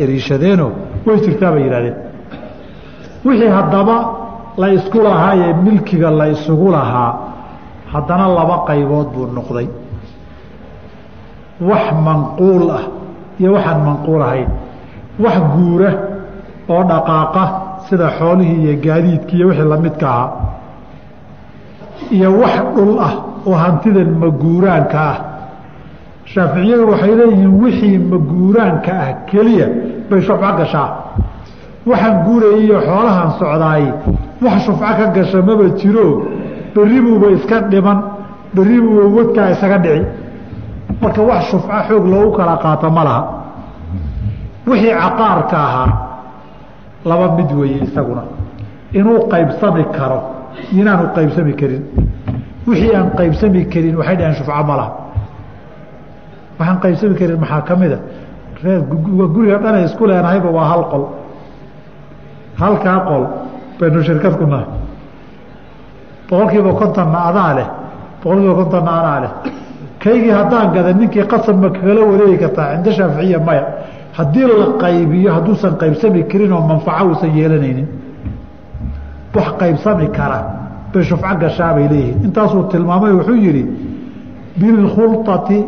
dariishadeenoo way jirtaa bay yidhahdeen wixii haddaba la isku lahaa ee milkiga la isugu lahaa haddana laba qaybood buu noqday. Wax manquul ah iyo waxaan manquul ahayn. Wax guura oo dhaqaaqa sida xoolihii iyo gaadiidkii iyo wixii lamidka ahaa. Iyo wax dhul ah oo hantidan maguuraanka ah shaaficiyadu waxay leeyihiin wixii maguuraanka ah keliya. Bay shufco gashaa. Waxaan guurayay iyo xoolahan socdaay. Wax shufco ka gasha maba jiro. Berri buuba iska dhiman. Berri buuba wadkaa isaga dhici. Marka wax shufco xoog loogu kala qaato ma laha. Wixii caqaarka ahaa laba mid weeye isaguna. Inuu qaybsami karo. Inaanu qaybsami karin. Wixii aan qaybsami karin waxay dhaheen shufco ma laha waxaan qaybsami karin maxaa ka mida reer guriga dhanay isku leenahayba waa hal qol. Halkaa qol baynu shirkad ku nahay. Boqol kiiba kontonna adaa leh boqol kiiba kontonna anaa leh. Kaygii haddaan gada ninkii qasab ma kagala wareegi kartaa cinda shaaficiya maya. Haddii la qaybiyo hadduusan qaybsami karin oo manfaco uusan yeelanaynin wax qaybsami kara bay shufco gashaa bay leeyihiin. Intaasuu tilmaamay wuxuu yidhi bilkhulطati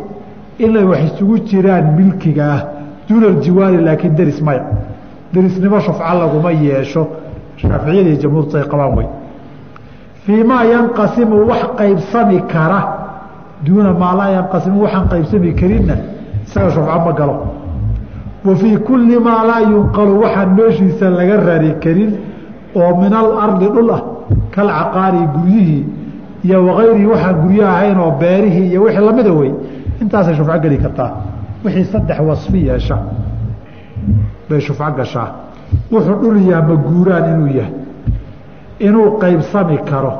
inay wax isugu jiraan milkiga ah duuna aljiwaari laakiin deris maya derisnimo shufco laguma yeesho. Shaaficiyada iyo jamhuurtu ay qabaan wey fii yanqasimu wax qaybsami kara. Duuna maa laa yanqasimu waxaan qaybsami karinna. Isaga shufco ma galo. Wa kulli maa laa yunqalu waxaan meeshiisa laga rari karin oo min alardi dhul ah kalcaqaari guryihii iyo wakayrihi waxaan guryo ahayn oo beerihii iyo wixii lamida wey intaasay shufco geli kartaa. Wixii saddex wasfi yeesha. Bay shufco gashaa. Wuxuu dhul yaha maguuraan inuu yahay. Inuu qaybsami karo.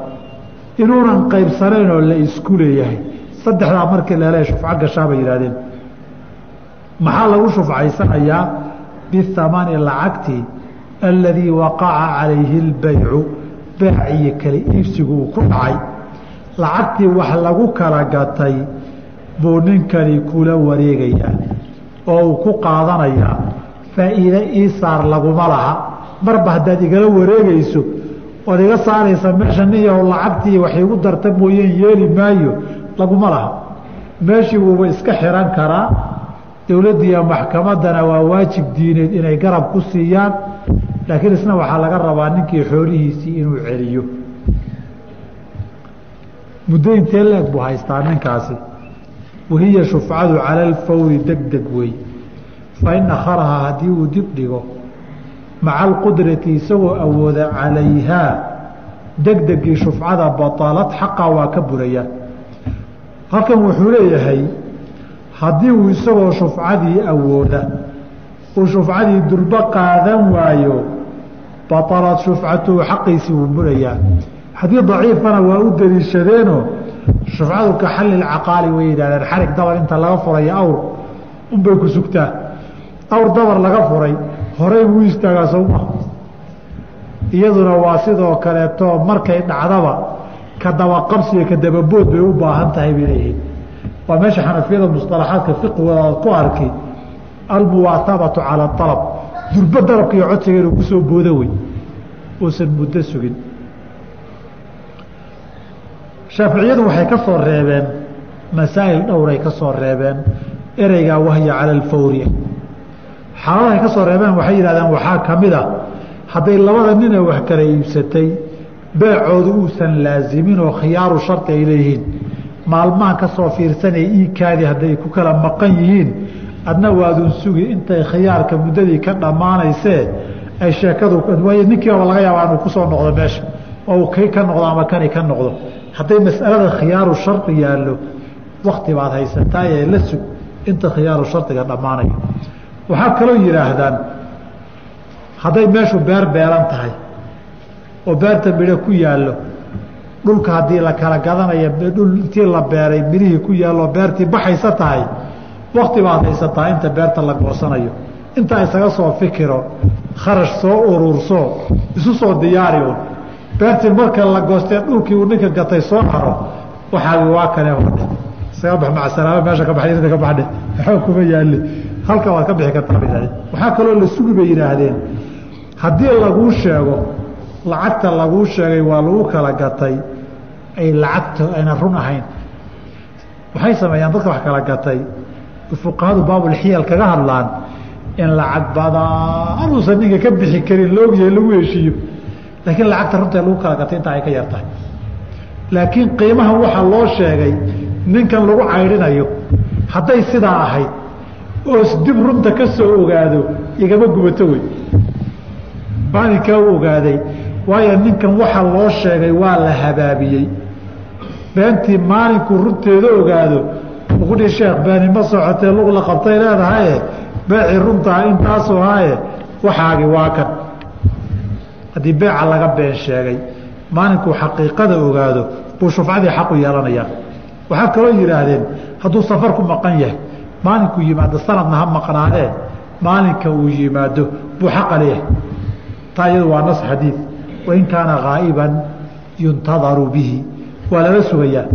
Inuunan qaybsanayn oo la isku leeyahay. Saddexdaa markii leele shufco gashaa bay yidhahdeen maxaa lagu shufcaysanayaa bihamani lacagti aladii waqaca calayhi اlbaycu beec iyo kala iibsigu uu ku dhacay. Lacagtii wax lagu kala gatay buu ninkani kula wareegayaa oo uu ku qaadanayaa faa'iide ii saar laguma laha. Marba haddaad igala wareegayso ood iga saaraysa meesha nin yahow lacagtii wax igu darta mooyeen yeeli maayo laguma laha. Meeshii wuuba iska xiran karaa dowladdiiyo maxkamaddana waa waajib diineed inay garab ku siiyaan laakiin isna waxaa laga rabaa ninkii xoolihiisii inuu celiyo. Muddo intee leeg buu haystaa ninkaasi wahiya shufcadu cala alfawri deg deg wey fa akharahaa haddii uu dib dhigo maca alqudrati isagoo awooda calayhaa degdegii shufcada batalad xaqaa waa ka buraya. Halkan wuxuu leeyahay haddii uu isagoo shufcadii awooda uu shufcadii durbo qaadan waayo baطalad shufcatuhu xaqiisii wuu burayaa. Xadiid daciifana waa u daliishadeenoo shufcadu ka xalli caqaali way yidhahdeen xarig dabar inta laga furayo awr unbay ku sugtaa awr dabar laga furay horey buu istaagaa sowma iyaduna waa sidoo kaleeto markay dhacdaba ka dabaqabsiyo ka dababood bay u baahan tahay bay leeyihiin waa meesha xanafiyada musطalaxaadka fiqigooda ku arki almuwaatabatu calى alab durbo dalabka iyo codsiga inuu ku soo boodo wey uusan muddo sugin shaaficiyadu waxay ka soo reebeen masaa'il dhowray ka soo reebeen ereygaa wahya cala alfawri. Xaaladahay ka soo reebeen waxay yidhahdeen waxaa ka mid a hadday labada nina wax kala iibsatay beecoodu uusan laazimin oo khiyaaru shardi ay leeyihiin. Maalmahan ka soo fiirsanaya iikaadii hadday ku kala maqan yihiin adna waadun sugi intay khiyaarka muddadii ka dhammaanaysee ay sheekadu ninkiiba laga yaabaa inuu ku soo noqdo meesha oo kay ka noqdo ama kani ka noqdo hadday mas'alada khiyaaru shardi yaallo wakti baad haysataa ee la sug inta khiyaaru shardiga dhammaanayo waxaa kaloo yidhaahdaan hadday meeshu beer beeran tahay oo beerta midho ku yaallo dhulka haddii la kala gadanayo dhul intii la beeray midhihii ku yaallo beertii baxaysa tahay wakti baad haysataa inta beerta la goosanayo. Intaa isaga soo fikiro kharash soo ururso isu soo diyaari un beertii marka la goostee dhulkii uu ninka gatay soo haro waxaagi waa kane hodhe isaga bax macasalaamo meesha ka baxay ka baxdhe waxba kuma yaali halka waad ka bixi kartaa bay waxaa kaloo la sugi bay yidhaahdeen. Haddii laguu sheego lacagta laguu sheegay waa lagu kala gatay ay lacagta ayna run ahayn. Waxay sameeyaan dadka wax kala gatay. Fuqahadu baabulxiyal kaga hadlaan in lacag badaan uusan ninka ka bixi karin laogyahay lagu heshiiyo laakiin lacagta runta lagu kala gatay intaa ay ka yartahay. Laakiin qiimaha waxaa loo sheegay ninkan lagu caydhinayo hadday sidaa ahayd oos dib runta ka soo ogaado igama gubato wey. Maalinkaa u ogaaday waayo ninkan waxa loo sheegay waa la habaabiyey. Beentii maalinkuu runteeda ogaado uqudhi sheekh beeni ma socotee lug la qabtay leedahaye beecii runtaha intaasoo haye waxaagi waa kan haddii beeca laga been sheegay maalinkuu xaqiiqada ogaado buu shufcadii xaqu yeelanayaa waxaa kaloo yidhaahdeen hadduu safar ku maqan yahay maalinkuu yimaado sanadna ha maqnaanee maalinka uu yimaado buu xaqa leeyahay taa iyadu waa nas xadiid. Wain kaana haa'iban yuntadaru bihi. Waa lala sugayaa.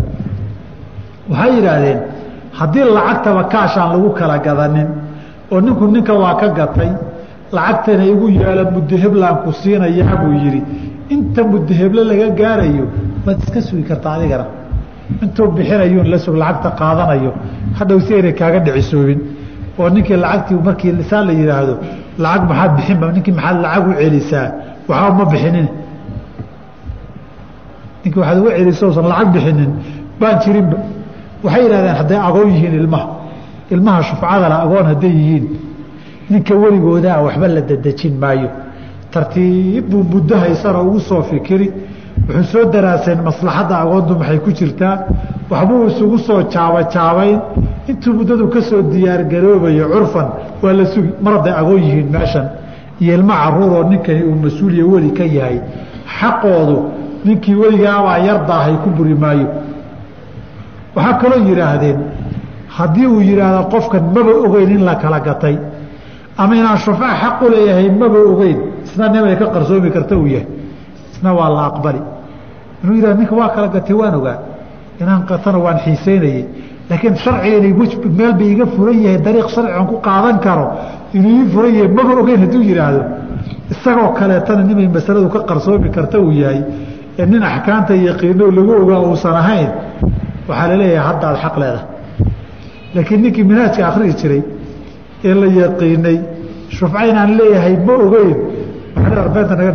Waxay yidhaahdeen haddii lacagtaba kaashaan lagu kala gadanin oo ninku ninka waa ka gatay lacagtana igu yeela muddo heblaan ku siinayaa buu yidhi. Inta muddo heble laga gaarayo waad iska sugi kartaa adigana. Intuu bixinayuun la sug lacagta qaadanayo. Hadhow si aynay kaaga dhicisoobin oo ninkii lacagtii markii lisaan la yidhaahdo lacag maxaad bixinba ninkii maxaad lacag u celisaa? Waxba ma bixinin. Ninkii waxaad uga celiso usan lacag bixinin baan jirinba. Waxay yidhahdeen hadday agoon yihiin ilmaha. Ilmaha shufcadala agoon hadday yihiin ninka weligoodaa waxba la dadejin maayo. Tartiib buu muddo haysana ugu soo fikiri. Wuxuu soo daraaseen maslaxadda agoontu maxay ku jirtaa? Waxbuu isugu soo jaabajaabayn intuu muddadu ka soo diyaargaroobayo curfan waa la sugi mar hadday agoon yihiin meeshan. Iyo ilmo caruuroo ninkani uu mas'uuliya weli ka yahay. Xaqoodu ninkii weligaabaa yardaahay ku buri maayo. Waxaa kaloo yidhaahdeen haddii uu yidhaahdo qofkan maba ogeyn in la kala gatay ama inaan shufaac xaq leeyahay maba ogeyn. Isna nimay ka qarsoomi karta uu yahay. Isna waa la aqbali. Inuu yidhahdo ninka waa kala gatay waan ogaa. Inaan gatana waan xiiseynayey laakiin sharcigan meel bay iga furan yahay dariiq sharcigan ku qaadan karo inuu ii furan yahay maba ogeyn hadduu yidhaahdo. Isagoo kaleetana nimay masaladu ka qarsoomi karta uu yahay. Ee nin axkaamta yaqiino lagu ogaa uusan ahayn waxaa la leeyahay haddaad xaq leedahay. Laakiin ninkii minhaajka akhrihi jiray ee la yaqiinay. Shufca leeyahay ma ogeyn. Beenta naga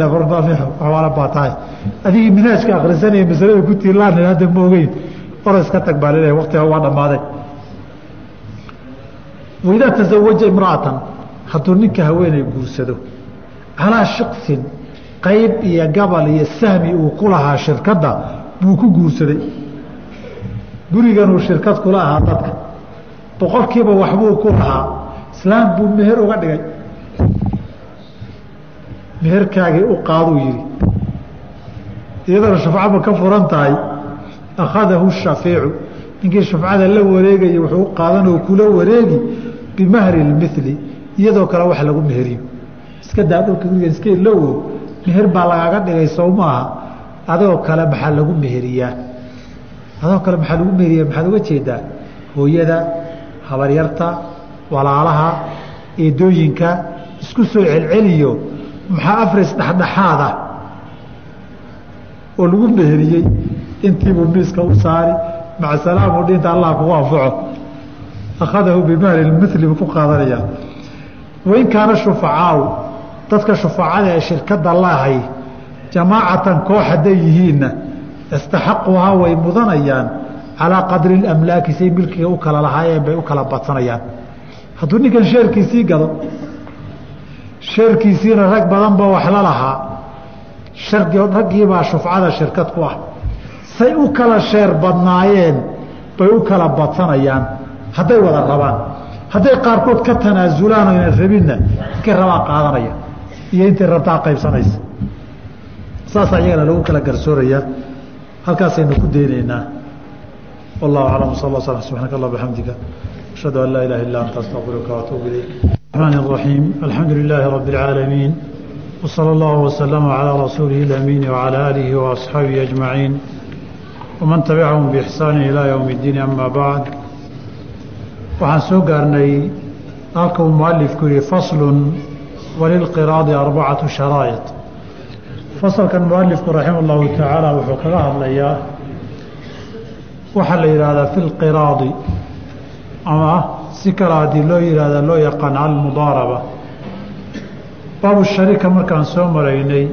tahay. Adigii minhaajka akhrisanaya masalada ku tiilaan hadda ma ogeyn. Ora iska tag baa la leeyahay waqtiga waa dhammaaday. Waidaa tasawaja imra'atan hadduu ninka haweeney guursado calaa shiksin qayb iyo gabal iyo sahmi uu ku shirkadda buu ku guursaday. Guriganuu shirkad kula ahaa dadka. Boqolkiiba waxbuu ku lahaa islaam buu meher uga dhigay. Meherkaagii u qaaduu yidhi iyadana shufcaba ka furan tahay akhadahu shafiicu ninkii shufcada la wareegaya wuxuu u qaadan oo kula wareegi bimahri lmili iyadoo kale wax lagu meheriyo. Iska daa guriga iska ilowo meher baa lagaaga dhigay sow maaha adoo kale maxaa lagu meheriyaa? Adoo kale maxaa lagu meheriyaa? Maxaad uga jeedaa? Hooyada habaryarta walaalaha eedooyinka isku soo celceliyo maxaa afris dhexdhexaada oo lagu meheriyey intiibuu miiska u saari maca salaamu dhinta allah kugu anfaco. Akhadahu bimahri mili buu ku qaadanayaa wain kaana shufacaau dadka shufacada ee shirkadda lahay jamaacatan koox hadday yihiinna istaxaquhaa way mudanayaan. Calaa qadri amlaaki say milkiga u kala lahaayeen bay u kala badsanayaan hadduu ninkan sheerkiisii gado sheerkiisiina rag badan ba wax la lahaa. Raggiibaa shufcada shirkad ku ah. Say u kala sheer badnaayeen bay u kala badsanayaan. Hadday wada rabaan. Hadday qaarkood ka tanaasulaan oyna rabinna inkay rabaa qaadanaya. Iyo intay rabtaa qaybsanaysa. Saasaa iyagana lagu kala garsoorayaa. Halkaasaynu ku daynaynaa. Wallahu aclam sal l sl subxanak allah bxamdika ashhadu an laa ilaha illa anta astaqfiruka waatuub ilayk الرحمن الرحيم الحمد لله رب العالمين وصلى الله وسلم على رسوله الأمين وعلى آله وأصحابه أجمعين ومن تبعهم بإحسان إلى يوم الدين أما بعد waxaan soo gaarnay halka uu mualifku yihi faslun walilqiraadi arbacatu sharaa'id fasalkan mualifku raxima allahu tacaala wuxuu kaga hadlayaa waxaa la yidhaahdaa fi lqiraadi ama si kale haddii loo yihahda loo yaqaan almudaaraba. Baabu sharika markaan soo maraynay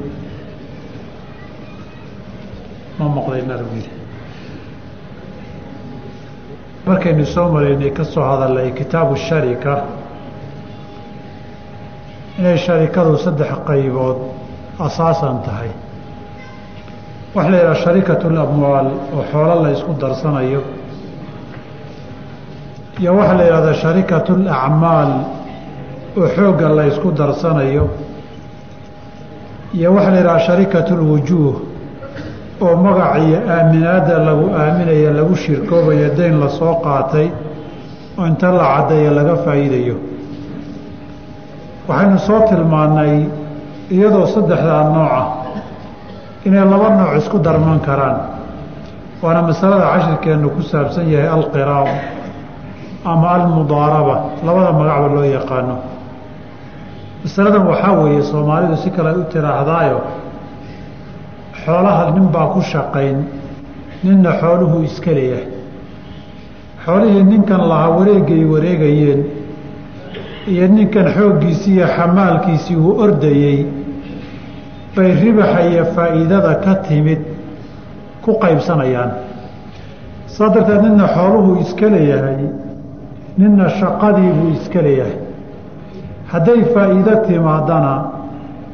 ma maqlaynarwil markaynu soo maraynay ka soo hadalnay kitaabu sharika. Inay sharikadu saddex qaybood asaasan tahay. Waxa la yidhaha sharikatu lamwaal oo xoolo la isku darsanayo iyo waxaa la yidhahdaa sharikatu alacmaal oo xoogga la ysku darsanayo iyo waxaa la yidhaha sharikatu lwujuuh oo magac iyo aaminaadda lagu aaminaya lagu shirkoobayo dayn la soo qaatay oo inta la caddeeyo laga faa'iidayo. Waxaynu soo tilmaannay iyadoo saddexdaa nooca inay laba nooc isku darman karaan waana masalada cashirkeennu ku saabsan yahay alqiraab ama almudaaraba labada magacba loo yaqaano. Masaladan waxaa weeye soomaalidu si kale u tiraahdaayo xoolaha nin baa ku shaqayn ninna xooluhu iska leeyahay. Xoolihii ninkan lahaa wareegay wareegayeen iyo ninkan xooggiisii iyo xamaalkiisii uu ordayey bay ribaxa iyo faa'iidada ka timid ku qaybsanayaan. Saa darteed ninna xooluhu iska leeyahay ninna shaqadii buu iska leeyahay. Hadday faa'iido timaadana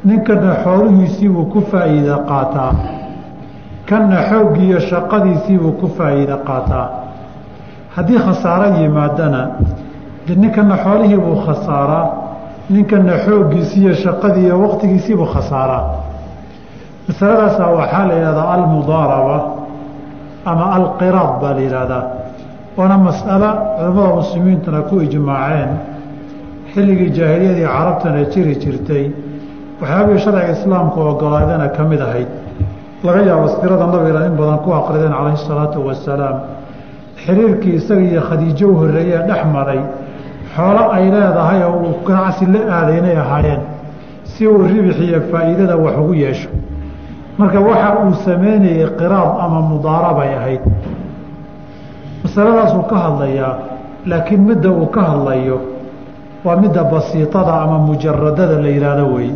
ninkana xoolihiisiibuu ku faa'iida qaataa. Kanna xooggiiyo shaqadiisiibuu ku faa'iida qaataa. Haddii khasaaro yimaadana de ninkana xoolihiibuu khasaaraa ninkana xooggiisiiyo shaqadii iyo waqtigiisiibuu khasaaraa masaladaasaa waxaa la yidhahdaa almudaaraba ama alqiraad baa la yidhaahdaa waana mas'alo culimmada muslimiintuna ku ijmaaceen. Xilligii jaahiliyadii carabtana jiri jirtay. Waxyaabihii sharciga islaamku ogolaadana ka mid ahayd. Laga yaabo sirada nabiga in badan ku aqrideen calayhi salaatu wasalaam xiriirkii isaga iyo khadiijo u horreeyee dhex maray. Xoolo ay leedahay oo uu ganacsi la aaday inay ahaayeen. Si uu ribix iyo faa'iidada wax ugu yeesho. Marka waxa uu sameynayey qiraad ama mudaarabay ahayd masaladaasuu ka hadlayaa laakiin midda uu ka hadlayo waa midda basiitada ama mujaradada la yidhaahdo weeye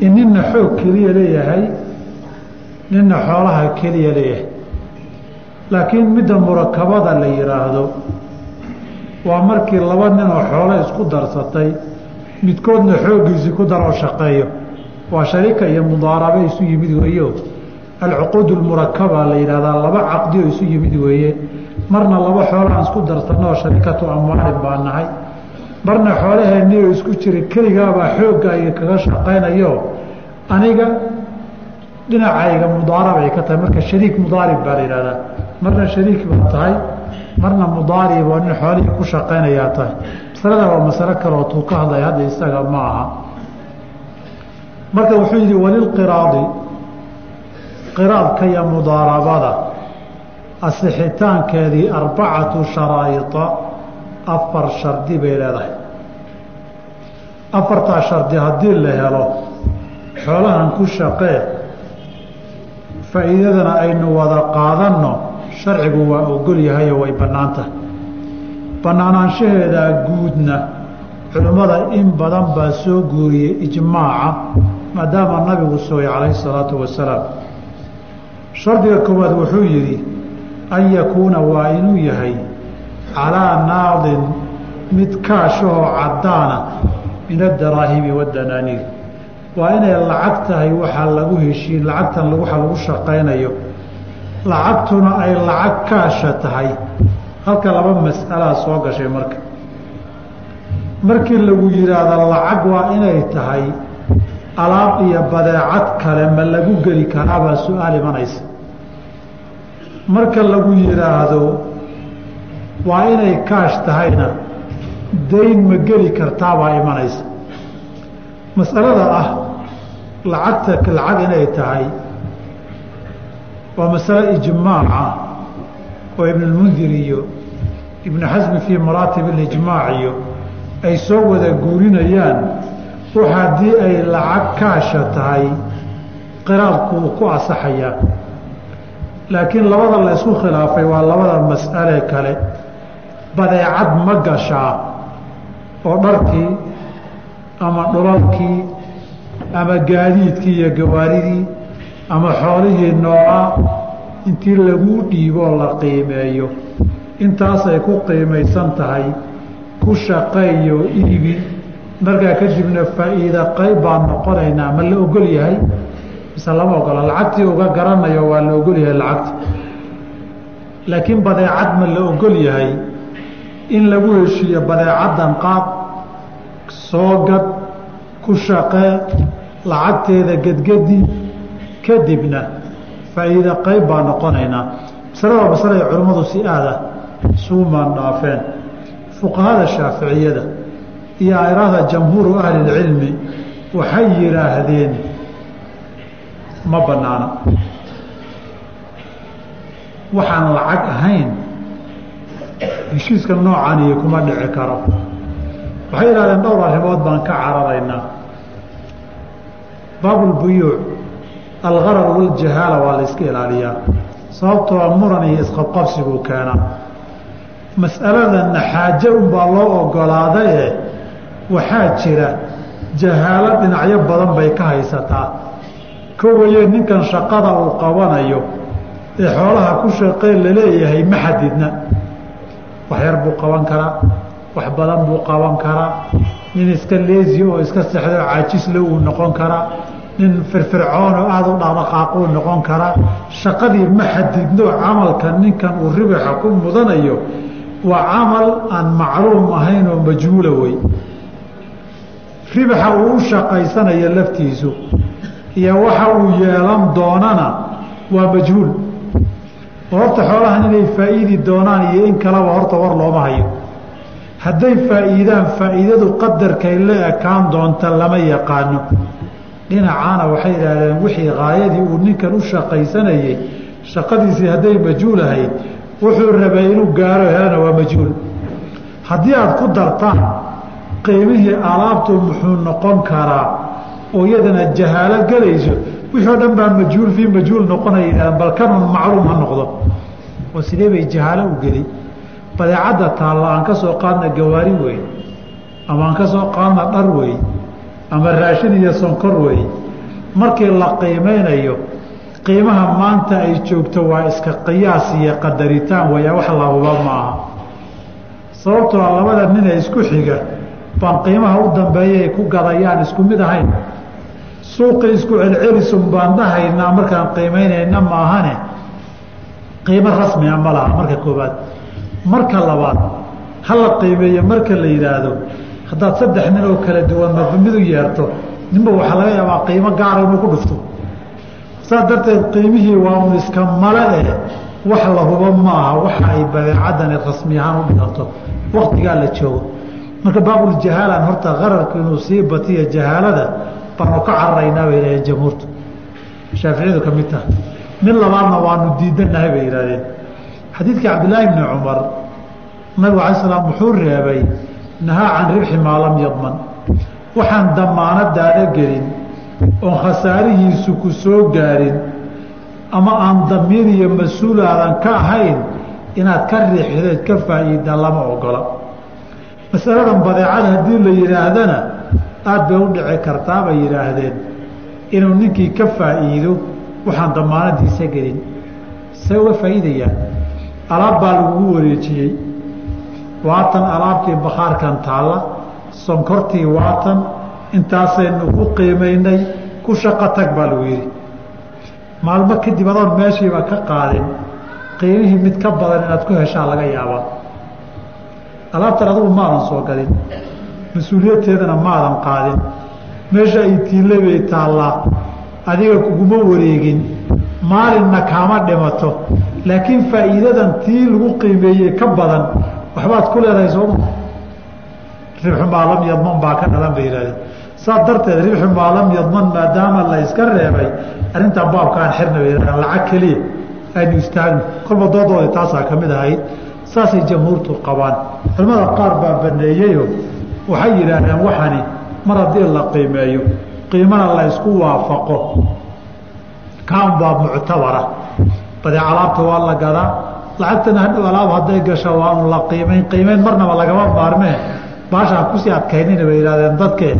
in ninna xoog keliya leeyahay ninna xoolaha keliya leeyahay. Laakiin midda murakabada la yidhaahdo waa markii laba ninoo xoolo isku darsatay midkoodna xooggiisii ku daroo shaqeeyo. Waa sharika iyo mudaaraba isu yimid weeyo. Alcuquud lmurakaba la yidhahdaa laba caqdi oo isu yimid weeye marna laba xoolo aan isku darsanoo sharikatu amwaalin baa nahay. Marna xoolaheenii oo isku jira keligaabaa xoogga ay kaga shaqaynayo. Aniga dhinacayga mudaarab ay ka tahay marka shariik mudaarib baa la yidhahdaa. Marna shariik baa tahay marna mudaarib oo nin xoolihii ku shaqaynayaa tahay. Masalada waa masalo kaleoo tuu ka hadlaya hadda isaga ma aha. Marka wuxuu yidhi walilqiraadi qiraadka iyo mudaarabada asixitaankeedii arbacatu sharaa'ida afar shardi bay leedahay. Afartaa shardi haddii la helo xoolahan ku shaqee faa'iidadana aynu wada qaadanno sharcigu waa ogol yahayo way bannaan tahay bannaanaanshaheedaa guudna culimmada in badan baa soo guuriyey ijmaaca maadaama nabigu sugay calayhi salaatu wasalaam. Shardiga koowaad wuxuu yidhi an yakuuna waa inuu yahay calaa naadin mid kaashahoo caddaana min adaraahibi waddanaaniir. Waa inay lacag tahay waxaa lagu heshiin lacagtan waxa lagu shaqaynayo. Lacagtuna ay lacag kaasha tahay. Halka laba mas'alaa soo gashay marka. Markii lagu yidhaahdo lacag waa inay tahay alaab iyo badeecad kale ma lagu geli karaabaa su'aal imanaysa marka lagu yidhaahdo waa inay kaash tahayna. Dayn ma geli kartaabaa imanaysa. Masalada ah lacagta lacag inay tahay waa masale ijmaaca oo ibnulmundir iyo ibnu xasmi fii maraatib alijmaac iyo ay soo wada guurinayaan. Wax haddii ay lacag kaasha tahay qiraadku uu ku asaxayaa laakiin labada la ysku khilaafay waa labada mas'ale kale. Badeecad ma gashaa oo dharkii ama dhulalkii ama gaadiidkii iyo gawaaridii ama xoolihii nooca intii laguu dhiiboo la qiimeeyo. Intaasay ku qiimaysan tahay ku shaqeeyo iibi. Markaa kadibna faa'iida qayb baan noqonaynaa ma la ogol yahay mise lama ogola lacagtii uga garanayo waa la ogol yahay lacagta laakiin badeecad ma la ogol yahay in lagu heshiiyo badeecaddan qaad soo gad ku shaqee lacagteeda gedgedi kadibna faa'iida qayb baa noqonaynaa masale waa masale ay culimmadu si aada isugu maandhaafeen fuqahada shaaficiyada iyo airaahda jamhuuru ahlilcilmi waxay yidhaahdeen ma banaana waxaan lacag ahayn heshiiska noocaaniyo kuma dhici karo. Waxay yidhahdeen dhowr arrimood baan ka cararaynaa. Baabulbuyuuc algarar waljahaala waa la iska ilaaliyaa sababtoo muran iyo isqabqabsiguu keenaa. Mas'aladanna xaaje unbaa loo ogolaadaye waxaa jira jahaalo dhinacyo badan bay ka haysataa kowaye ninkan shaqada uu qabanayo ee xoolaha ku shaqeen la leeyahay ma xadidna. Wax yar buu qaban karaa wax badan buu qaban karaa. Nin iska leesi oo iska sexdo oo caajisle uu noqon karaa. Nin firfircoon oo aada u dhaqdhaqaaquu noqon karaa. Shaqadii ma xadidno camalka ninkan uu ribaxa ku mudanayo. Waa camal aan macluum ahayn oo majhuula wey. Ribaxa uu u shaqaysanayo laftiisu iyo waxa uu yeelan doonana waa majhuul. Horta xoolahan inay faa'iidi doonaan iyo in kaleba horta war looma hayo. Hadday faa'iidaan faa'iidadu qadarkay la ekaan doonta lama yaqaano. Dhinacaana waxay yidhaahdeen wixii haayadii uu ninkan u shaqaysanayey shaqadiisii hadday majhuul ahayd wuxuu rabay inuu gaaro helana waa majhuul. Haddii aada ku dartaan qiimihii alaabtu muxuu noqon karaa oo iyadana jahaalo gelayso wixii o dhan baa majhuul fii majhuul noqonaya yidhahdeen bal kanun macluum ha noqdo. Oo sidee bay jahaalo u geli badeecadda taalla aan ka soo qaadna gawaari wey ama aan ka soo qaadna dhar wey ama raashin iyo sonkor wey markii la qiimeynayo qiimaha maanta ay joogto waa iska qiyaas iyo qadaritaan weya wax la huba ma aha. Sababtoo a labada nin ee isku xiga baan qiimaha u dambeeya ay ku gadayaan isku mid ahayn suuqi isku celcelisun baan dhahaynaa markaan qiimeynayna maahane. Qiimo rasmia ma laha marka koobaad marka labaad ha la qiimeeyo marka la yidhaahdo haddaad saddex nin oo kala duwan u yeerto ninba waxaa laga yaabaa qiimo gaara inuu ku dhufto. Saas darteed qiimihii waa un iska male eh wax la hubo ma aha waxa ay badeecadani rasmi ahaan u dhiganto waktigaa la joogo. Marka baabuljahaala horta qararku inuu sii batiya jahaalada baanu ka cararaynaa bay yidhahdeen jamhuurtu. Shaaficiyadu ka mid taha mid labaadna waanu diidanahay bay yidhahdeen xadiidkii cabdillaahi bni cumar nabigu alay slam wuxuu reebay nahaa can ribxi maa lam yadman. Waxaan damaanadaada gelin oon khasaarihiisu ku soo gaarin ama aan damiir iyo mas'uul aadan ka ahayn inaad ka riixdeed ka faa'iida lama ogola. Masaladan badeecada haddii la yidhaahdana aada bay u dhici kartaa bay yidhaahdeen. Inuu ninkii ka faa'iido waxaan damaanadiisa gelin. Say uga faa'iidayaan alaab baa lagugu wareejiyey. Waatan alaabtii bakhaarkan taalla sonkortii waatan intaasaynu ku qiimaynay ku shaqo tag baa lagu yidhi. Maalmo kadib adoon meeshiiba ka qaadin qiimihii mid ka badan inaad ku heshaa laga yaabaa. Alaabtan adugu maadan soo gadin mas'uuliyadteedana maadan qaadin. Meesha ay tiille bay taallaa. Adiga kuguma wareegin. Maalinna kaama dhimato. Laakiin faa'iidadan tii lagu qiimeeyey ka badan. Waxbaad ku leedahay sooma ribxu maa lam yadman baa ka dhalan bay yihahdeen saas darteed ribxu maa lam yadman maadaama la iska reebay. Arrintan baabkaan xirna bay yihahdeen lacag keliya aynu istaagno kolba doodoodii taasaa ka mid ahayd. Saasay jamhuurtu qabaan. Culimmada qaar baa baneeyeyoo waxay yidhaahdeen waxani mar haddii la qiimeeyo qiimana la ysku waafaqo. Kaan baa muctabara badee alaabta waa la gadaa. Lacagtana hadhow alaab hadday gasho waa un la qiimayn qiimayn marnaba lagama maarmee baashaan ku sii adkaynina bay yihahdeen dadkee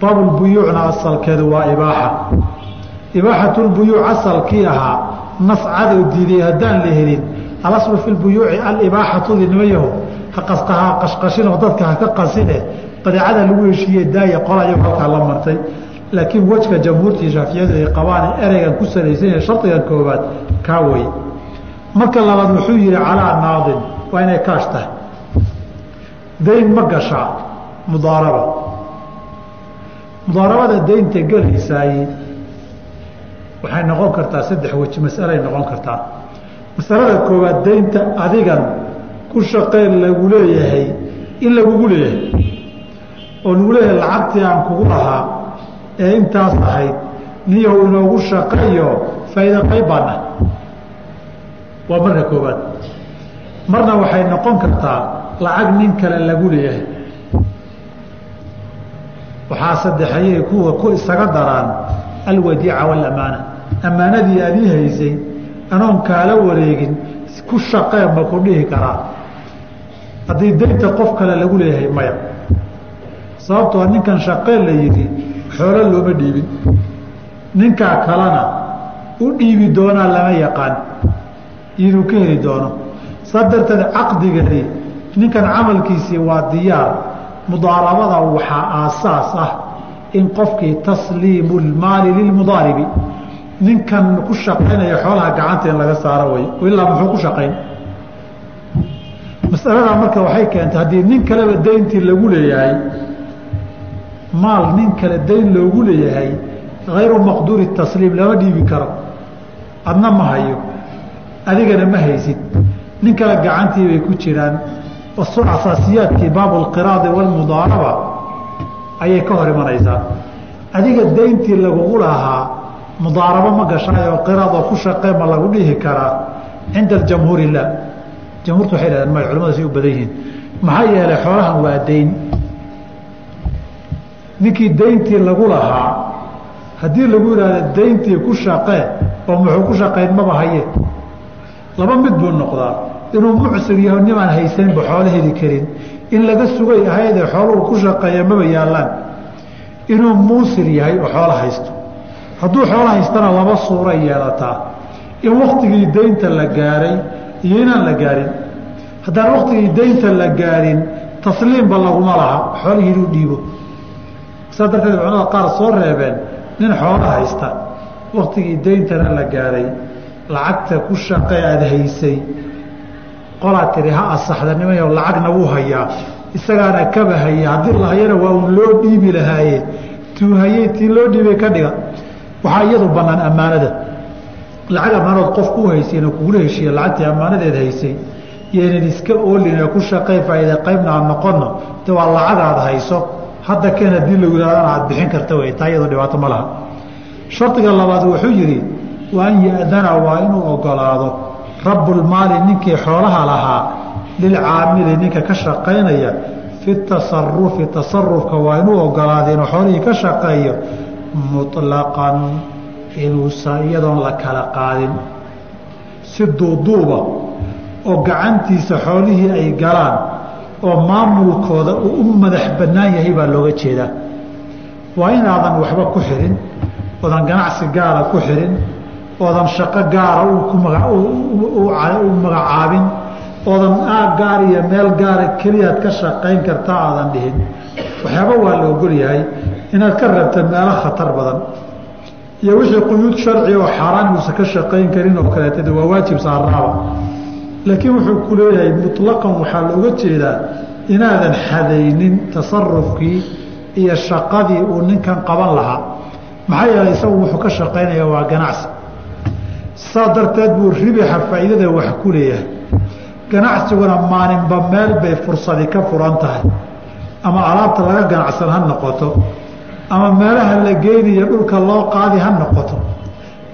baabulbuyuucna asalkeedu waa ibaaxa. Ibaaxatulbuyuuc asalkii ahaa. Nas cadow diiday haddaan la helin. Alaslu fi lbuyuuci alibaaxatu dinimayaho haqastaha qashqashinoo dadka haka qasine. Badeecada lagu heshiiye daaya qola iyago halkaa la martay. Laakiin wejka jamhuurtii shaafiyadu ay qabaan ereygan ku salaysan yahay shardigan koobaad kaa wey marka labaad wuxuu yihi calaa naadin. Waa inay kaash tahay. Dayn ma gashaa mudaaraba. Mudaarabada daynta gelaysaay waxay noqon kartaa saddex weji masalay noqon kartaa. Masalada koowaad daynta adigan ku shaqeen lagu leeyahay in lagugu leeyahay. Oo lagu leeyahay lacagtii aan kugu lahaa ee intaas ahayd niyow inoogu shaqeeyo faa'iida qayb baana waa marka koowaad. Marna waxay noqon kartaa lacag nin kale lagu leeyahay. Waxaa saddexayay kuwa ku isaga daraan alwadiica waalamaana ammaanadii adii haysay anoon kaala wareegin ku shaqee ma ku dhihi karaa haddii daynta qof kale lagu leeyahay maya. Sababtoo ninkan shaqee la yidhi xoolo looma dhiibin. Ninkaa kalena u dhiibi doonaa lama yaqaan. Inuu ka heli doono. Saa darteed caqdigani ninkan camalkiisii waa diyaar. Mudaarabada waxaa aasaas ah in qofkii tasliimu lmaali lilmudaaribi ninkan ku shaqaynaya xoolaha gacanta in laga saaro way ilaa muxuu ku shaqayn masaladaa marka waxay keentay haddii nin kaleba dayntii lagu leeyahay maal nin kale dayn loogu leeyahay hayru maqduuri tasliim lama dhiibi karo. Adna ma hayo. Adigana ma haysid. Nin kale gacantii bay ku jiraan. Asaasiyaadkii baabu lqiraadi walmudaaraba ayay ka hor imanaysaa. Adiga dayntii lagugu lahaa mudaarabo ma gashaayoo qiraad oo ku shaqee ma lagu dhihi karaa. Cinda jamhuuri lah jamhuurtu waxay dhahdeen may culamadu say u badan yihiin. Maxaa yeelay xoolahan waa dayn ninkii dayntii lagu lahaa haddii lagu yidhahdo dayntii ku shaqee oo muxuu ku shaqayn maba haye laba mid buu noqdaa inuu mucsir yaho nimaan haysanba xoolo heli karin. In laga sugay ahaydee xooluhu ku shaqeeya maba yaallaan inuu muusir yahay oo xoolo haysto. Hadduu xoolo haystana laba suuray yeelataa. In waktigii daynta la gaaray iyo inaan la gaarin. Haddaan waktigii daynta la gaarin tasliimba laguma laha. Xoolihii inuu dhiibo. Saa darteed culamada qaar soo reebeen nin xoolo haysta. Waktigii dayntana la gaaray. Lacagta ku shaqee aada haysay. Qolaa tiri ha asaxda nimayo lacagna wuu hayaa isagaana kaba haya. Haddii la hayana waa un loo dhiibi lahaaye tuu hayey tii loo dhiibay ka dhiga. Waxaa iyadu banaan ammaanada lacag ammaanood qofku u haysayna kugula heshiiya lacagtii ammaanadeed haysay yaynan iska oolin ee ku shaqey faa'iida qaybna aad noqono de waa lacag aad hayso. Hadda keen haddii lagu yidhahdana aad bixin karta wey taa iyadu dhibaato ma laha. Shardiga labaad wuxuu yidhi wa an ya'dana waa inuu ogolaado rabbulmaali ninkii xoolaha lahaa lilcaamili ninka ka shaqaynaya fi tasarufi tasarufka waa inuu ogolaado inuu xoolihii ka shaqeeyo muطlaqan inuusa iyadoon la kala qaadin. Si duuduuba oo gacantiisa xoolihii ay galaan oo maamulkooda uu u madax bannaan yahay baa looga jeedaa. Waa inaadan waxba ku xirin oodan ganacsi gaara ku xirin oodan shaqo gaara u magacaabin oodan aag gaar iyo meel gaara keliyaad ka shaqayn karta aadan dhihin. Waxyaaba waa la ogol yahay inaad ka reebta meelo khatar badan iyo wixii quyuud sharci oo xaaraan inuusan ka shaqayn karin oo kaleetada waa waajib saarnaaba laakiin wuxuu ku leeyahay muطlaqan waxaa looga jeedaa inaadan xadaynin tasarufkii iyo shaqadii uu ninkan qaban lahaa. Maxaa yeelay isagu wuxuu ka shaqaynaya waa ganacsi. Saa darteed buu ribixa faa'iidada wax ku leeyahay. Ganacsiguna maalinba meel bay fursadi ka furan tahay. Ama alaabta laga ganacsan ha noqoto ama meelaha la geynayo dhulka loo qaadi ha noqoto.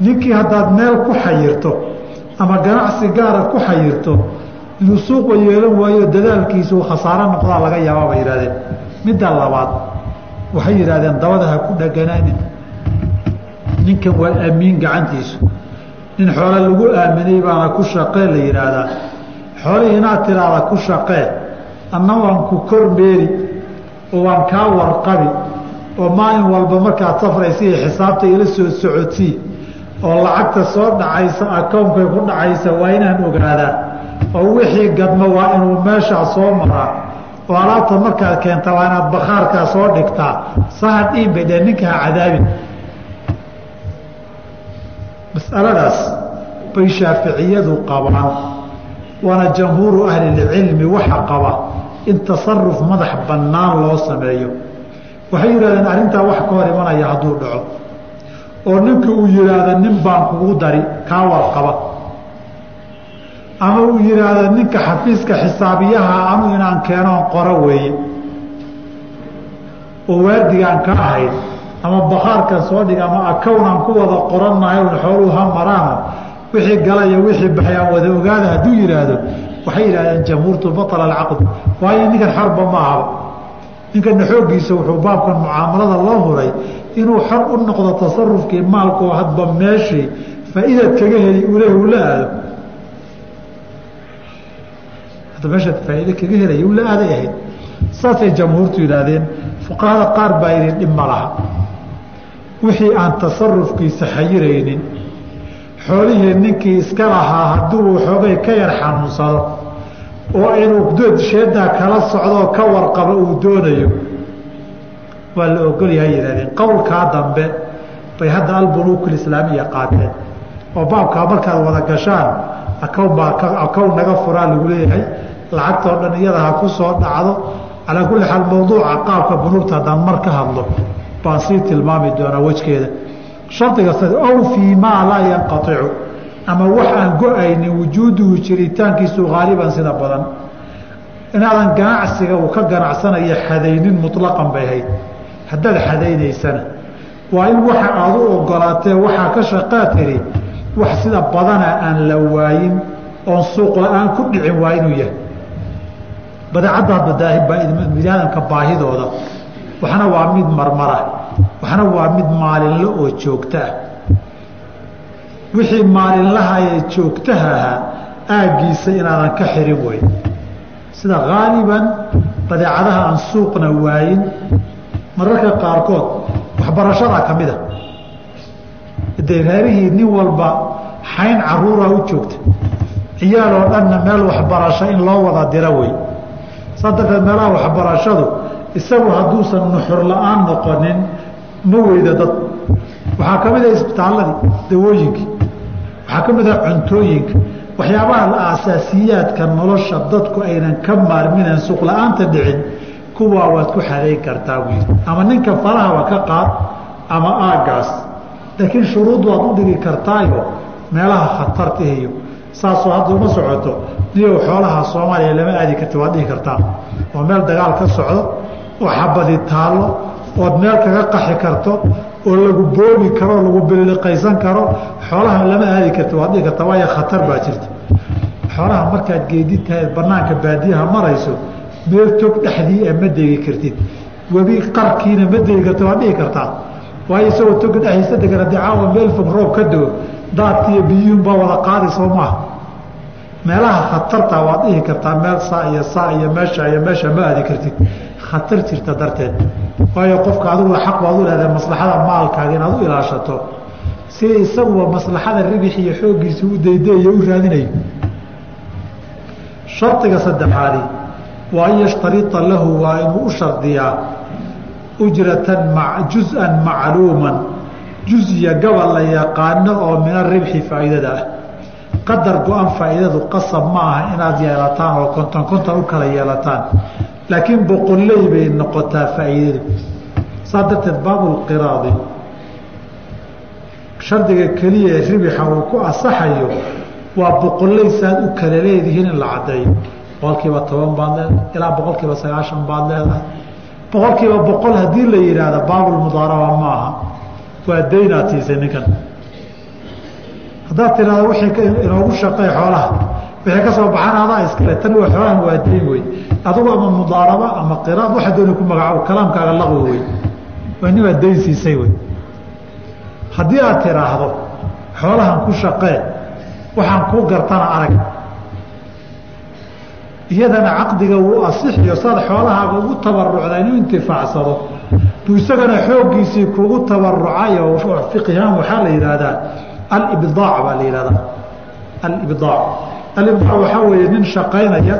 Ninkii haddaad meel ku xayirto ama ganacsi gaara ku xayirto inuu suuqa yeelan waayo dadaalkiisu khasaaro noqdaa laga yaabaa bay yidhahdeen. Midda labaad waxay yidhahdeen dabada ha ku dheganaani ninkan waa aamiin gacantiisu. Nin xoole lagu aaminay baana ku shaqee la yidhaahdaa. Xoolihii inaad tiraahda ku shaqee anna waan ku kormeeri oo waan kaa warqabi oo maalin walba markaad safraysa xisaabta ila soo socodsii oo lacagta soo dhacaysa akoonkay ku dhacaysa waa inaan ogaadaa. Oo wixii gadmo waa inuu meeshaa soo maraa. Oo alaabta markaad keenta waa inaad bakhaarkaa soo dhigtaa. Sahad dhiin bay dheen ninka ha cadaabin. Masaladaas bay shaaficiyadu qabaan. Waana jamhuuru ahlilcilmi waxa qaba in tasaruf madax bannaan loo sameeyo waxay yidhahdeen arrintaa wax ka hor imanaya hadduu dhaco. Oo ninka uu yidhaahdo nin baan kugu dari kaa warqaba ama uu yidhaahdo ninka xafiiska xisaabiyaha anu inaan keenoon qoro weeye. Oo waardigaan ka ahayd ama bakhaarkan soo dhig ama akawnaan ku wada qorannahay un xooluu ha maraano wixii galaya wixii baxay aan wada ogaada hadduu yidhaahdo waxay yidhahdeen jamhuurtu batala alcaqd waayo ninkan xorba ma ahaba ninkana xooggiisa wuxuu baabkan mucaamalada loo huray inuu xor u noqdo tasarufkii maalkoo hadba meeshii faa'iidaad kaga heli uleh uu la aado. Hadda meeshaad faa'iide kaga helaya uu la aaday ahayd. Saasay jamhuurtu yidhaahdeen fuqahada qaar baa yidhi dhib ma laha. Wixii aan tasarufkiisa xayiraynin xoolihii ninkii iska lahaa hadduu xoogay ka yar xanuunsado oo inuu dood sheedaa kala socdoo ka warqabo uu doonayo. Waa la ogolyahay yidhahdeen qowlkaa dambe bay hadda albunuuk islaamiya qaateen oo baabkaa markaad wada gashaan akown baa akown naga furaa lagu leeyahay lacagtoo dhan iyada ha ku soo dhacdo. Calaa kulli xaal mawduuca qaabka bunuugta haddaan mar ka hadlo baan sii tilmaami doonaa wejkeeda. Shardiga ow fii maa laa yanqaicu ama wax aan go'aynin wujuuduhu jiritaankiisu haaliban sida badan. Inaadan ganacsiga uu ka ganacsanaya xadaynin muطlaqan bay ahayd haddaad xadaynaysana waa in waxa aad u ogolaatee waxaa ka shaqaa tiri wax sida badana aan la waayin oon suuq la'aan ku dhicin waa inuu yahay. Badeecaddaad baniaadamka baahidooda. Waxna waa mid marmara. Waxna waa mid maalinlo oo joogto ah wixii maalinlaha ee joogtaha ahaa aaggiisa inaadan ka xirin wey sida haaliban badeecadaha aan suuqna waayin mararka qaarkood waxbarashadaa ka mid a dee reerihii nin walba xayn caruuraa u joogta ciyaal oo dhanna meel waxbarasho in loo wada diro wey saa darteed meelaha waxbarashadu isagu hadduusan nuxur la'aan noqonin ma weyda dad. Waxaa ka mid ah isbitaalladii dawooyinkii waxaa ka mid ah cuntooyinka waxyaabaha aasaasiyaadka nolosha dadku aynan ka maarminan suuq la'aanta dhicin kuwaa waad ku xadayn kartaa yidhi ama ninka farahaba ka qaad ama aaggaas laakiin shuruud waad u dhigi kartaayo meelaha khatarta iyo saasoo hadda uma socoto niyow xoolaha soomaaliya lama aadi karti waad dhihi kartaa. Oo meel dagaal ka socdo oo xabadi taallo ood meel kaga qaxi karto oo lagu boobi karo lagu bililiqaysan karo xoolaha lama aadi karti waad dhihi kartaa waayo khatar baa jirta. Xoolaha markaad geedid tahay banaanka baadiyaha marayso meel tog dhexdii a ma degi kartid. Webi qarkiina ma degi karti waad dhihi kartaa. Waayo isagoo toga dhexdiisa degan haddii caawa meel fog roob ka doo daadkiiyo biyuunbaa wada qaadi soo maaha meelaha khatarta waad dhihi kartaa meel saa iyo saa iyo meesha iyo meesha ma aadi kartid khatar jirta darteed. Waayo qofka adiguba xaq baad u leedahay maslaxada maalkaaga inaad u ilaashato. Sida isaguba maslaxada ribix iyo xooggiisa u daydayo u raadinayo shardiga saddexaadi waa an yashtarita lahu waa inuu u shardiyaa ujratan juz-an macluuman. Juz-ya gabal la yaqaano oo min aribxi faa'iidada ah. Qadar go-an faa'iidadu qasab ma aha inaad yeelataan oo konton konton u kala yeelataan laakiin boqolley bay noqotaa faa'iidadu saa darteed baabulqiraadi shardiga keliya ee ribixa uu ku asaxayo waa boqolley saad u kala leedihiin in la caddeeyo boqolkiiba toban baad leedahay ilaa boqolkiiba sagaashan baad leedahay boqolkiiba boqol haddii la yidhaahda baabulmudaaraba ma aha waa daynaad siisay ninkan haddaad tidhahdo wixii inoogu shaqey xoolaha wixii ka soo baxan adaa iskale tan waa waa dayn wey adugu ama mudaaraba ama qiraad waxa dooni ku magacaabo kalaamkaaga laqwi wey waa dayn siisay wey haddii aad tiraahdo xoolahan ku shaqee waxaan kuu gartana arag. Iyadana caqdiga wuu asixiyo saad xoolahaaga ugu tabarucda inuu intifaacsado. Buu isagana xooggiisii kugu tabarucayo fiqihaan waxaa la yidhaahdaa alibdaac baa la yidhahdaa alibdaac alibdaac waxaa weeye nin shaqaynaya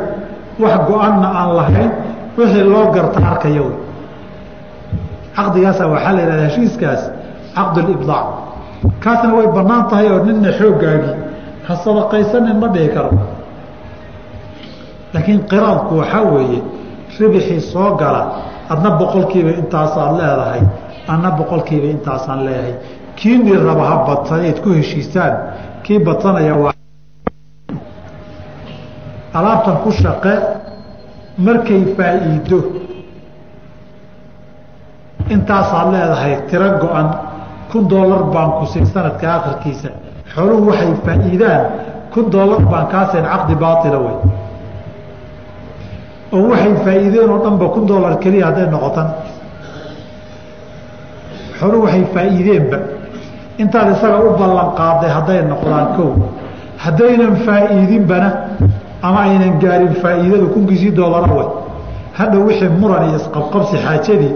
wax go-anna aan lahayn wixii loo garta arkaya wey caqdigaasa waxaa la yidhahdaa heshiiskaas caqdulibdaac kaasna way bannaan tahay oo ninna xooggaagii ha sadaqaysanin ma dhihi karo. Laakiin qiraadku waxaa weeye ribixii soo gala adna boqolkiiba intaasaad leedahay adna boqolkiiba intaasaan leeyahay. Kiinii raba ha badsaneed ku heshiisaan kii badsanaya waa alaabtan ku shaqe markay faa'iido. Intaasaad leedahay tiro go-an kun doolar baan ku siin sanadka akhirkiisa. Xooluhu waxay faa'iidaan kun doolar baan kaaseen caqdi baaila wey. Oo waxay faa'iideen oo dhanba kun doolar keliya hadday noqotan xooluhu waxay faa'iideenba. Intaad isaga u ballan qaaday hadday noqdaan kow. Haddaynan faa'iidinbana ama aynan gaarin faa'iidadu kunkiisii doolara way hadhow wixii muran iyo isqabqabsi xaajadii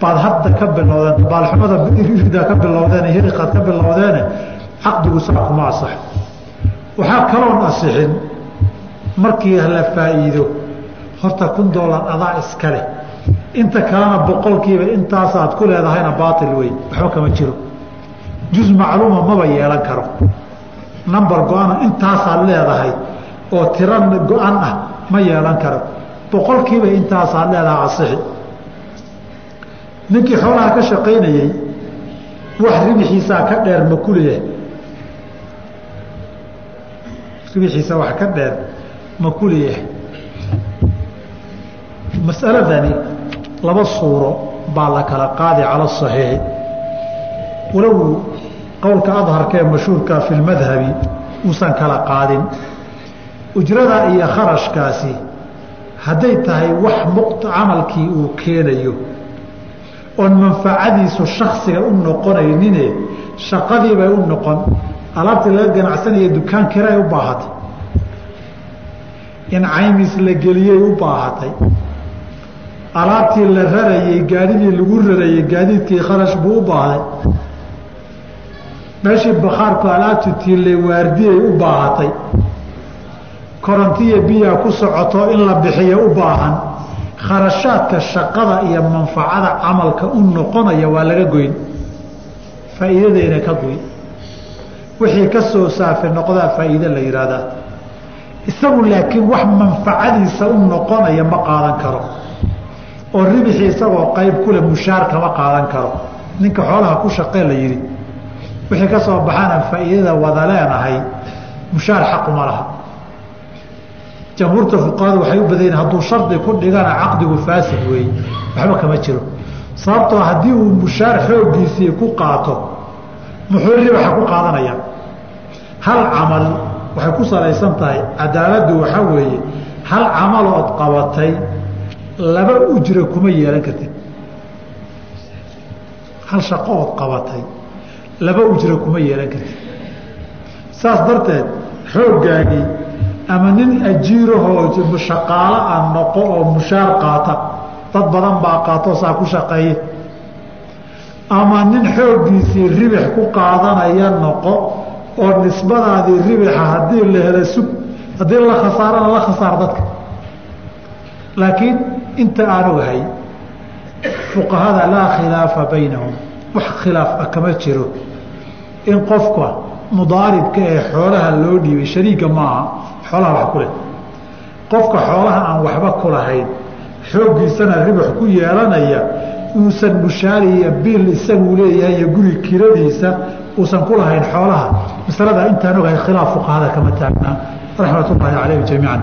baad hadda ka bilowdeen baalxumada rida ka bilowdeen hiriqaad ka bilowdeene caqdigu saa kuma asaxo. Waxaa kaloon asixin markii la faa'iido horta kun doolar adaa iska leh. Inta kalena boqolkiiba intaasaad ku leedahayna baatil wey waxba kama jiro. Juz macluuma maba yeelan karo. Number go-ana intaasaad leedahay oo tiro go-an ah ma yeelan karo. Boqolkiiba intaasaad leedahay asixi. Ninkii xoolaha ka shaqaynayey wax ribixiisaa ka dheer ma ku leeyahay. Ribixiisa wax ka dheer ma ku leeyahay. Masaladani laba suuro baa la kala qaadi cala saxiixi. Walow qowlka adharka mashhuurka fi lmadhabi uusan kala qaadin ujrada iyo kharashkaasi hadday tahay wax camalkii uu keenayo oon manfacadiisu shaksiga u noqonaynine shaqadiibay u noqon alaabtii laga ganacsanaya dukaan kiray u baahatay in caymis la geliyey u baahatay alaabtii la rarayey gaadidii lagu rarayey gaadiidkii kharash buu u baahday meeshii bakhaarku alaabtu tiilay waardiyay u baahatay korontiya biyaa ku socoto in la bixiyo u baahan. Kharashaadka shaqada iyo manfacada camalka u noqonaya waa laga goyn. Faa'iidadayna ka goy wixii ka soo saafi noqdaa faa'iide la yidhaahdaa isagu laakiin wax manfacadiisa u noqonaya ma qaadan karo. Oo ribixii isagoo qayb kule mushaar kama qaadan karo. Ninka xoolaha ku shaqee la yidhi wixii ka soo baxana faa'iidada wada leenahay. Mushaar xaquma laha jamhuurta fuqahadu waxay u badayen hadduu shardi ku dhigana caqdigu faasid weeye waxba kama jiro. Sababtoo haddii uu mushaar xooggiisii ku qaato muxuu ribaxa ku qaadanaya? Hal camal waxay ku salaysan tahay cadaaladdu waxaa weeye hal camalood qabatay laba ujra kuma yeelan kartid. Hal shaqo ood qabatay laba ujra kuma yeelan kartid. Saas darteed xooggaagii ama nin ajiirahoo shaqaalo ah noqo oo mushaar qaata dad badan baa qaatoo saa ku shaqeeye. Ama nin xooggiisii ribix ku qaadanaya noqo oo nisbadaadii ribixa haddii la helo sug haddii la khasaarana la khasaar dadka. Laakiin inta aan ogahay fuqahada laa khilaafa baynahum. Wax khilaaf ah kama jiro. In qofka mudaaribka ee xoolaha loo dhiibay shariiga maaha xoolaha wax ku leh. Qofka xoolaha aan waxba ku lahayn xooggiisana ribax ku yeelanaya uusan mushaari iyo biil isaguu leeyahay iyo guri kiradiisa uusan ku lahayn xoolaha. Masalada intaan ogahay khilaaf fuqahada kama taagnaa raxmat ullaahi calayhim jamiican.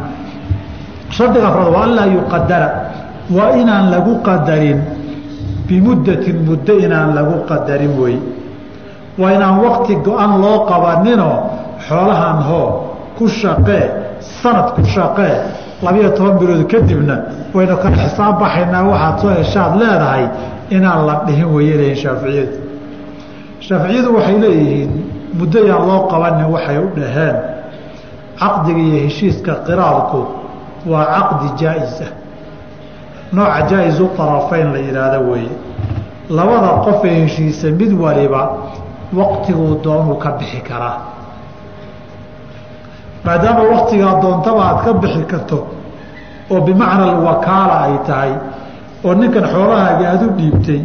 Shardiga afraad waa an laa yuqadara waa inaan lagu qadarin bimuddatin muddo inaan lagu qadarin wey waa inaan wakti go-an loo qabaninoo xoolahan hoo ku shaqee sanad ku shaqee labiyo toban bilood kadibna waynu kala xisaab baxaynaa waxaad soo heshaad leedahay inaan la dhihin weye leeyihiin shaaficiyadu. Shaaficiyadu waxay leeyihiin muddo yaan loo qabanin waxay u dhaheen caqdiga iyo heshiiska qiraadku waa caqdi jaa-is ah. Nooca jaa-isu طarafayn la yidhaahdo weeye. Labada qof ee heshiisa mid waliba waqtiguu doonuu ka bixi karaa maadaama waktigaa doontaba aad ka bixi karto oo bimacna alwakaala ay tahay oo ninkan xoolahaaga aada u dhiibtay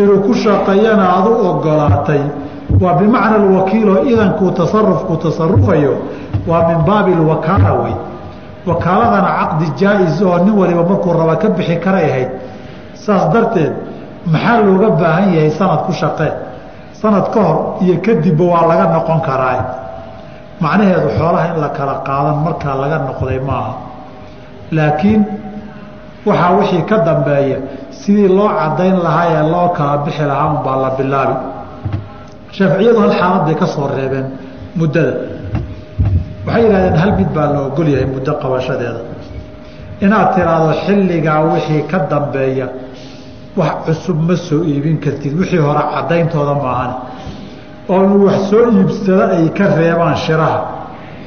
inuu ku shaqeeyana aada u ogolaatay waa bimacna alwakiiloo idankuu tasarufku tasarufayo waa min baabi alwakaala wey wakaaladana caqdi jaa-is oo nin waliba markuu raba ka bixi karay ahayd saas darteed maxaa looga baahan yahay sanad ku shaqee sanad ka hor iyo kadibba waa laga noqon karaa macnaheedu xoolaha in la kala qaadan markaa laga noqday maaha. Laakiin waxaa wixii ka dambeeya sidii loo cadayn lahaa ee loo kala bixi lahaa unbaa la bilaabi. Shaaficiyadu hal xaalad bay ka soo reebeen muddada. Waxay yidhahdeen hal mid baa la ogol yahay muddo qabashadeeda. Inaad tiraahdo xilligaa wixii ka dambeeya wax cusub ma soo iibin kartid. Wixii hore cadayntooda maahane oo wax soo iibsado ay ka reebaan shiraha.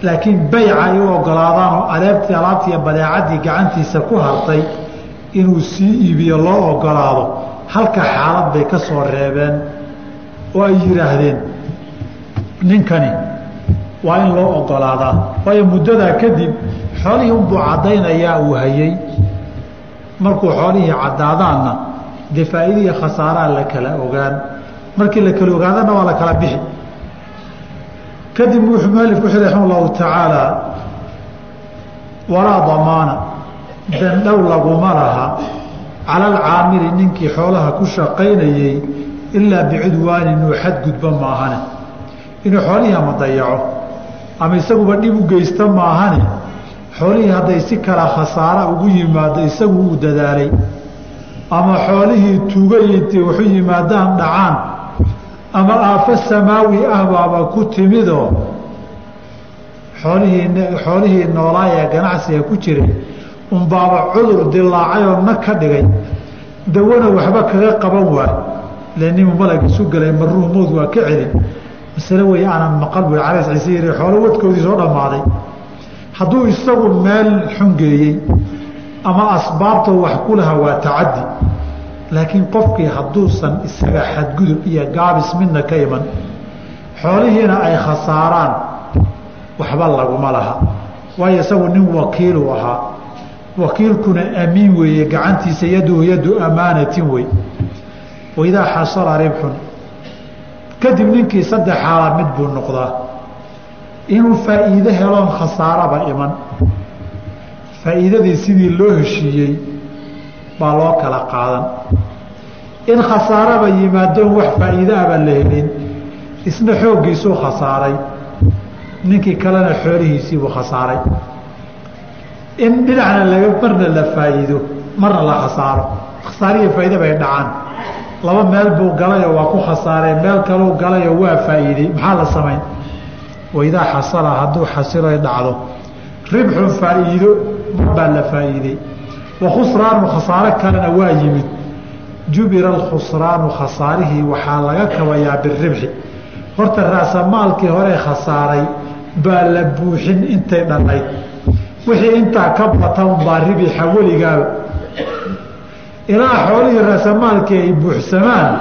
Laakiin bayca ay u ogolaadaan oo aleebtii alaabtiiyo badeecadii gacantiisa ku hartay inuu sii iibiyo loo ogolaado. Halka xaalad bay ka soo reebeen oo ay yidhaahdeen ninkani waa in loo ogolaadaa. Waayo muddadaa kadib xoolihii unbuu caddaynayaa uu hayey markuu xoolihii caddaadaanna dee faa'iidaiyo khasaaraa la kala ogaan markii la kala ogaadana waa la kala bixi kadib wuxuu mualifku wuxuu raxima allahu tacaala walaa damaana dandhow laguma laha cala alcaamili ninkii xoolaha ku shaqaynayey ilaa bicudwaani inuu xadgudba maahane inuu xoolihii ama dayaco ama isaguba dhib u geysta maahane xoolihii hadday si kala khasaara ugu yimaado isagu uu dadaalay ama xoolihii tuugayintii waxu yimaadaan dhacaan. Ama aafo samaawi ah baaba ku timidoo xoolihii xoolihii noolaa ee ganacsiga ku jiray unbaaba cudur dilaacay oo nag ka dhigay. Dawana waxba kaga qaban waay. Lenimu malag isu galay maruhu mowd waa ka celin. Masale wey aanan maqal bui calays ciise yiri xoolo wadkoodii soo dhammaaday. Hadduu isagu meel xungeeyey ama asbaabta wax ku laha waa tacaddi. Laakiin qofkii hadduusan isaga xadgudub iyo gaabis midna ka iman xoolihiina ay khasaaraan waxba laguma laha. Waayo isagu nin wakiilu ahaa. Wakiilkuna amiin weeye gacantiisa yaduhu yadu amaanatin wey waidaa xasala ribxun. Kadib ninkii saddex xaala mid buu noqdaa. Inuu faa'iide heloon khasaaraba iman faa'iidadii sidii loo heshiiyey baa loo kala qaadan. In khasaaraba yimaadoon wax faa'iidaaba la helin. Isna xooggiisuu khasaaray. Ninkii kalena xoolihiisiibuu khasaaray. In dhinacna laga marna la faa'iido marna la khasaaro. Khasaariya faa'iide bay dhacaan. Laba meel buu galayoo waa ku khasaareen meel kaluu galayoo waa faa'iidey maxaa la samayn? Waidaa xasala hadduu xasiloy dhacdo. Ribxun faa'iido marbaa la faa'iidey wa khusraanu khasaaro kalena waa yimid. Jubira alkhusraanu khasaarihii waxaa laga kabayaa biribxi horta raasamaalkii hore khasaaray baa la buuxin intay dhannayd. Wixii intaa ka bata unbaa ribixa weligaaba ilaa xoolihii raasamaalkii ay buuxsamaan